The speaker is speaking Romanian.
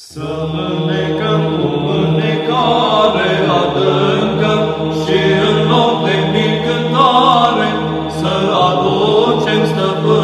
Să mânecăm cu mânecare adâncă și în loc de cântare să aducem stăpân.